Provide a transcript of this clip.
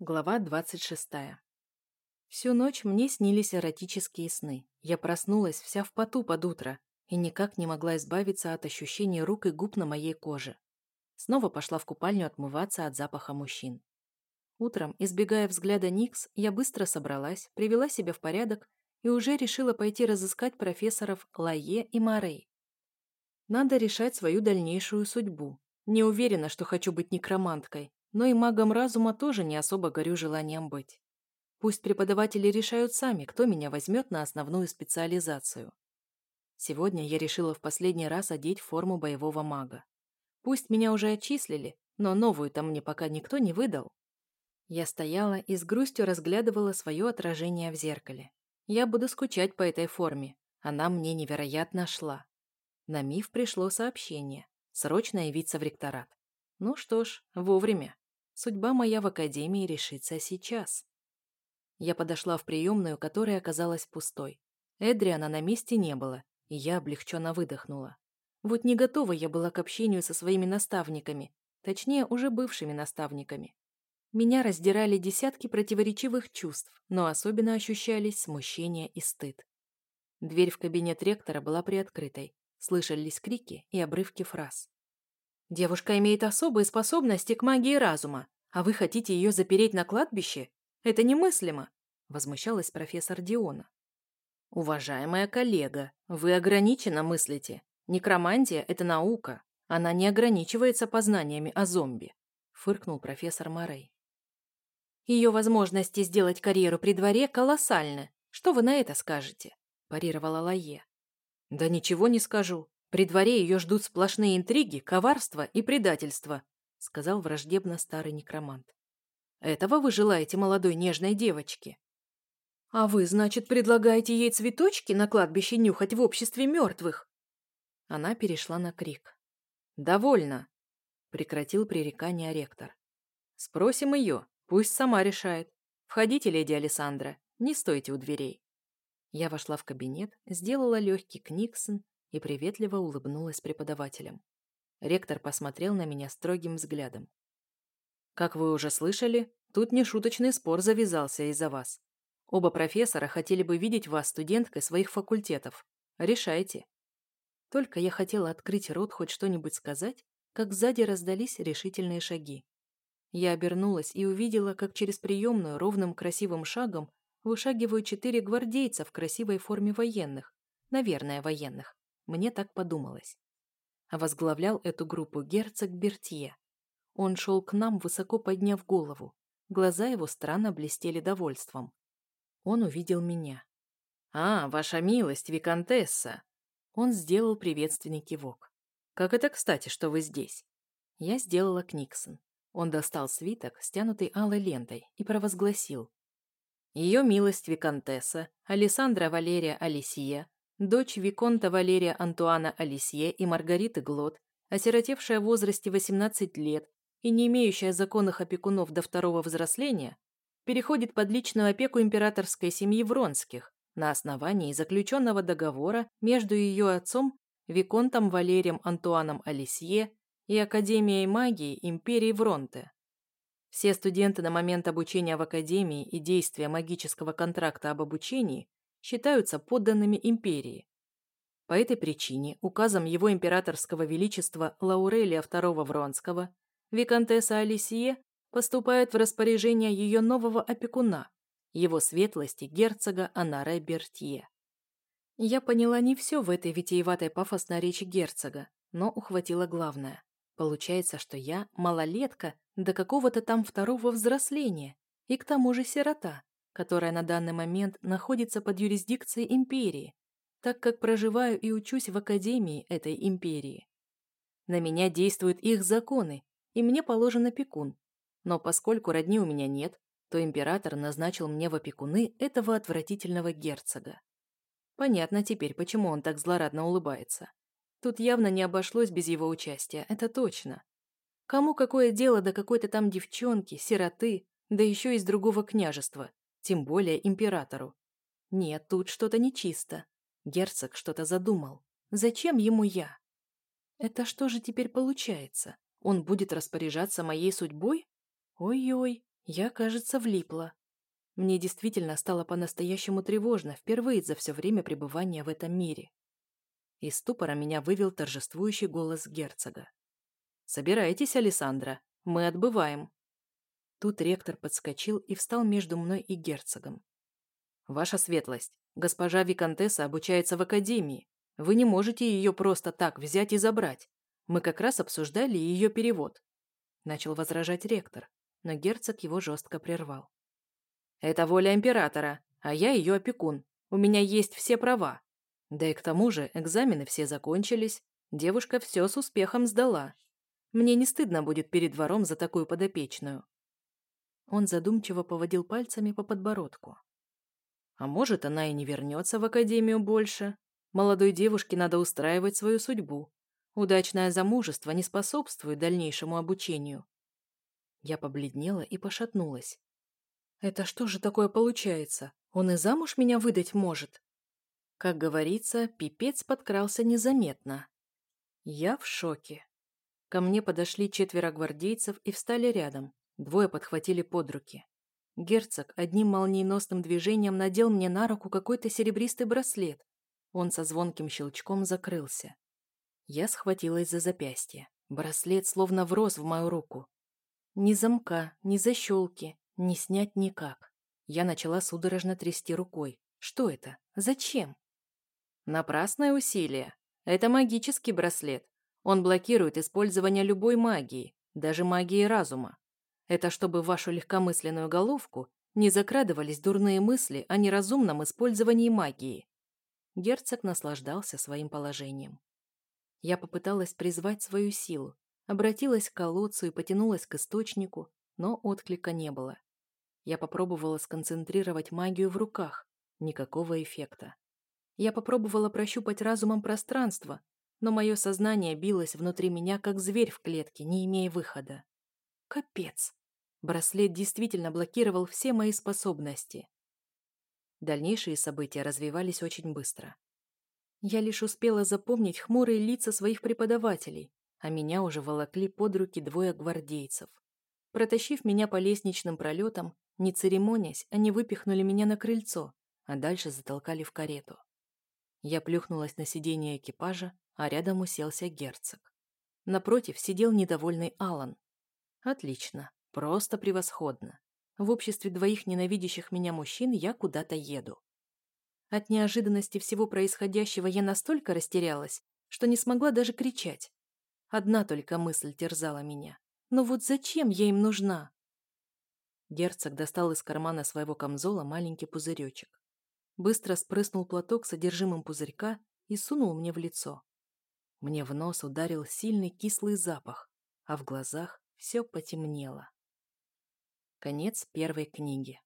Глава 26. Всю ночь мне снились эротические сны. Я проснулась вся в поту под утро и никак не могла избавиться от ощущения рук и губ на моей коже. Снова пошла в купальню отмываться от запаха мужчин. Утром, избегая взгляда Никс, я быстро собралась, привела себя в порядок и уже решила пойти разыскать профессоров Лае и Морей. Надо решать свою дальнейшую судьбу. Не уверена, что хочу быть некроманткой, но и магом разума тоже не особо горю желанием быть. Пусть преподаватели решают сами, кто меня возьмет на основную специализацию. Сегодня я решила в последний раз одеть форму боевого мага. Пусть меня уже отчислили, но новую-то мне пока никто не выдал. Я стояла и с грустью разглядывала свое отражение в зеркале. Я буду скучать по этой форме. Она мне невероятно шла. На МИФ пришло сообщение. Срочно явиться в ректорат. Ну что ж, вовремя. Судьба моя в академии решится сейчас. Я подошла в приемную, которая оказалась пустой. Эдриана на месте не было, и я облегченно выдохнула. Вот не готова я была к общению со своими наставниками, точнее, уже бывшими наставниками. Меня раздирали десятки противоречивых чувств, но особенно ощущались смущение и стыд. Дверь в кабинет ректора была приоткрытой. Слышались крики и обрывки фраз. Девушка имеет особые способности к магии разума, а вы хотите ее запереть на кладбище? Это немыслимо!» – возмущалась профессор Диона. «Уважаемая коллега, вы ограниченно мыслите. Некромантия – это наука. Она не ограничивается познаниями о зомби», – фыркнул профессор Морей. «Ее возможности сделать карьеру при дворе колоссальны. Что вы на это скажете?» – парировала Лае. «Да ничего не скажу. При дворе ее ждут сплошные интриги, коварство и предательство», — сказал враждебно старый некромант. «Этого вы желаете молодой нежной девочке?» «А вы, значит, предлагаете ей цветочки на кладбище нюхать в обществе мертвых?» Она перешла на крик. «Довольно!» — прекратил пререкание ректор. «Спросим ее, пусть сама решает. Входите, леди Александра, не стойте у дверей». Я вошла в кабинет, сделала легкий книксон и приветливо улыбнулась преподавателям. Ректор посмотрел на меня строгим взглядом. «Как вы уже слышали, тут нешуточный спор завязался из-за вас. Оба профессора хотели бы видеть вас студенткой своих факультетов. Решайте». Только я хотела открыть рот хоть что-нибудь сказать, как сзади раздались решительные шаги. Я обернулась и увидела, как через приемную ровным красивым шагом вышагивают четыре гвардейца в красивой форме военных, наверное, военных. Мне так подумалось. Возглавлял эту группу герцог Бертье. Он шел к нам, высоко подняв голову. Глаза его странно блестели довольством. Он увидел меня. «А, ваша милость, виконтесса!» Он сделал приветственный кивок. «Как это кстати, что вы здесь?» Я сделала Книксон. Он достал свиток, стянутый алой лентой, и провозгласил. Ее милость виконтесса, Александра Валерия Алисия, дочь Виконта Валерия Антуана Алисье и Маргариты Глот, осиротевшая в возрасте 18 лет и не имеющая законных опекунов до второго взросления, переходит под личную опеку императорской семьи Вронских на основании заключенного договора между ее отцом Виконтом Валерием Антуаном Алисье и Академией магии империи Вронте. Все студенты на момент обучения в Академии и действия магического контракта об обучении считаются подданными империи. По этой причине указом его императорского величества Лаурелия II Вронского виконтесса Алисие поступает в распоряжение ее нового опекуна, его светлости герцога Анаре Бертье. Я поняла не все в этой витиеватой пафосной речи герцога, но ухватила главное. Получается, что я малолетка до какого-то там второго взросления и к тому же сирота которая на данный момент находится под юрисдикцией империи, так как проживаю и учусь в академии этой империи. На меня действуют их законы, и мне положен опекун. Но поскольку родни у меня нет, то император назначил мне в опекуны этого отвратительного герцога. Понятно теперь, почему он так злорадно улыбается. Тут явно не обошлось без его участия, это точно. Кому какое дело до какой-то там девчонки, сироты, да еще из другого княжества, тем более императору. Нет, тут что-то нечисто. Герцог что-то задумал. Зачем ему я? Это что же теперь получается? Он будет распоряжаться моей судьбой? Ой-ой, Я, кажется, влипла. Мне действительно стало по-настоящему тревожно впервые за все время пребывания в этом мире. Из ступора меня вывел торжествующий голос герцога. «Собирайтесь, Александра, мы отбываем». Тут ректор подскочил и встал между мной и герцогом. «Ваша светлость, госпожа Викантесса обучается в академии. Вы не можете ее просто так взять и забрать. Мы как раз обсуждали ее перевод». Начал возражать ректор, но герцог его жестко прервал. «Это воля императора, а я ее опекун. У меня есть все права. Да и к тому же экзамены все закончились, девушка все с успехом сдала. Мне не стыдно будет перед двором за такую подопечную. Он задумчиво поводил пальцами по подбородку. А может, она и не вернется в академию больше. Молодой девушке надо устраивать свою судьбу. Удачное замужество не способствует дальнейшему обучению. Я побледнела и пошатнулась. Это что же такое получается? Он и замуж меня выдать может? Как говорится, пипец подкрался незаметно. Я в шоке. Ко мне подошли четверо гвардейцев и встали рядом. Двое подхватили под руки. Герцог одним молниеносным движением надел мне на руку какой-то серебристый браслет. Он со звонким щелчком закрылся. Я схватилась за запястье. Браслет словно врос в мою руку. Ни замка, ни защелки, ни снять никак. Я начала судорожно трясти рукой. Что это? Зачем? Напрасное усилие. Это магический браслет. Он блокирует использование любой магии, даже магии разума. Это чтобы в вашу легкомысленную головку не закрадывались дурные мысли о неразумном использовании магии. Герцог наслаждался своим положением. Я попыталась призвать свою силу, обратилась к колодцу и потянулась к источнику, но отклика не было. Я попробовала сконцентрировать магию в руках. Никакого эффекта. Я попробовала прощупать разумом пространство, но мое сознание билось внутри меня, как зверь в клетке, не имея выхода. Капец. Браслет действительно блокировал все мои способности. Дальнейшие события развивались очень быстро. Я лишь успела запомнить хмурые лица своих преподавателей, а меня уже волокли под руки двое гвардейцев. Протащив меня по лестничным пролетам, не церемонясь, они выпихнули меня на крыльцо, а дальше затолкали в карету. Я плюхнулась на сиденье экипажа, а рядом уселся герцог. Напротив сидел недовольный Алан. Отлично, просто превосходно. В обществе двоих ненавидящих меня мужчин я куда-то еду. От неожиданности всего происходящего я настолько растерялась, что не смогла даже кричать. Одна только мысль терзала меня. Но вот зачем я им нужна? Герцог достал из кармана своего камзола маленький пузыречек быстро спрыснул платок содержимым пузырька и сунул мне в лицо. Мне в нос ударил сильный кислый запах, а в глазах все потемнело. Конец первой книги.